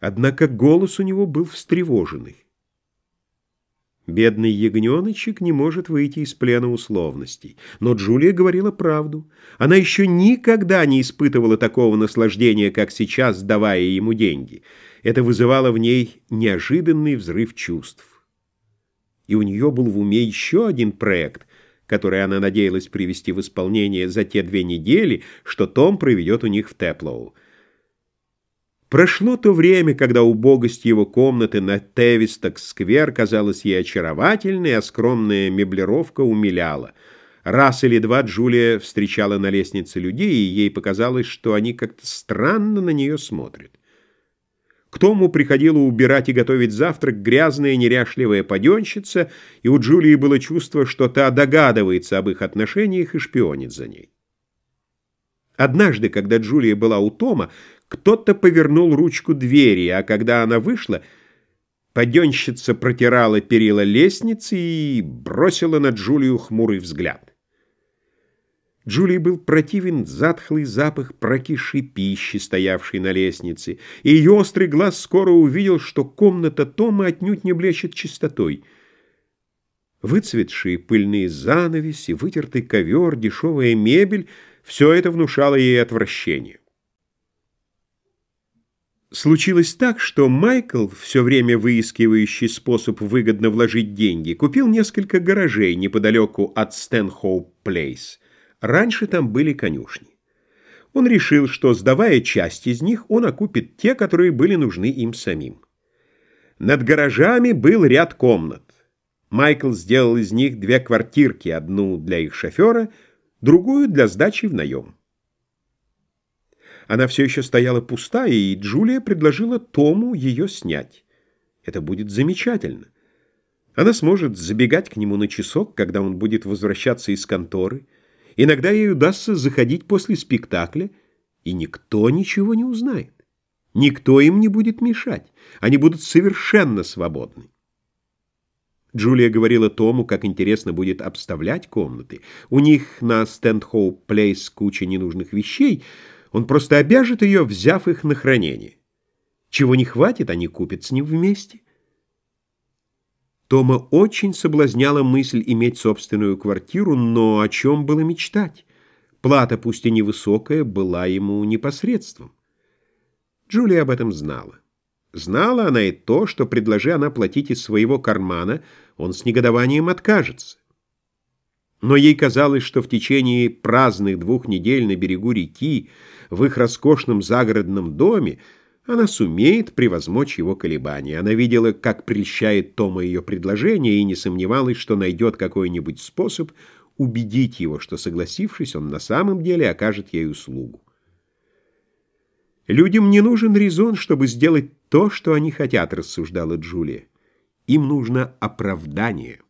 Однако голос у него был встревоженный. Бедный ягненочек не может выйти из плена условностей. Но Джулия говорила правду. Она еще никогда не испытывала такого наслаждения, как сейчас, давая ему деньги. Это вызывало в ней неожиданный взрыв чувств. И у нее был в уме еще один проект, который она надеялась привести в исполнение за те две недели, что Том проведет у них в Теплоу. Прошло то время, когда убогость его комнаты на Тевисток-сквер казалась ей очаровательной, а скромная меблировка умиляла. Раз или два Джулия встречала на лестнице людей, и ей показалось, что они как-то странно на нее смотрят. К тому приходила убирать и готовить завтрак грязная неряшливая паденщица, и у Джулии было чувство, что та догадывается об их отношениях и шпионит за ней. Однажды, когда Джулия была у Тома, кто-то повернул ручку двери, а когда она вышла, паденщица протирала перила лестницы и бросила на Джулию хмурый взгляд. Джулии был противен затхлый запах прокисшей пищи, стоявшей на лестнице, и ее острый глаз скоро увидел, что комната Тома отнюдь не блещет чистотой. Выцветшие пыльные занавеси, вытертый ковер, дешевая мебель — все это внушало ей отвращение. Случилось так, что Майкл, все время выискивающий способ выгодно вложить деньги, купил несколько гаражей неподалеку от Стэнхоуп-Плейс. Раньше там были конюшни. Он решил, что, сдавая часть из них, он окупит те, которые были нужны им самим. Над гаражами был ряд комнат. Майкл сделал из них две квартирки, одну для их шофера, другую для сдачи в наем. Она все еще стояла пустая, и Джулия предложила Тому ее снять. Это будет замечательно. Она сможет забегать к нему на часок, когда он будет возвращаться из конторы. Иногда ей удастся заходить после спектакля, и никто ничего не узнает. Никто им не будет мешать. Они будут совершенно свободны. Джулия говорила Тому, как интересно будет обставлять комнаты. У них на Стэнхоуп-Плейс куча ненужных вещей — он просто обяжет ее, взяв их на хранение. Чего не хватит, они купят с ним вместе. Тома очень соблазняла мысль иметь собственную квартиру, но о чем было мечтать? Плата, пусть и невысокая, была ему не по средствам. Джулия об этом знала. Знала она и то, что, предложи она платить из своего кармана, он с негодованием откажется. Но ей казалось, что в течение праздных двух недель на берегу реки, в их роскошном загородном доме, она сумеет превозмочь его колебания. Она видела, как прельщает Тома ее предложение, и не сомневалась, что найдет какой-нибудь способ убедить его, что, согласившись, он на самом деле окажет ей услугу. «Людям не нужен резон, чтобы сделать то, что они хотят», — рассуждала Джулия. «Им нужно оправдание».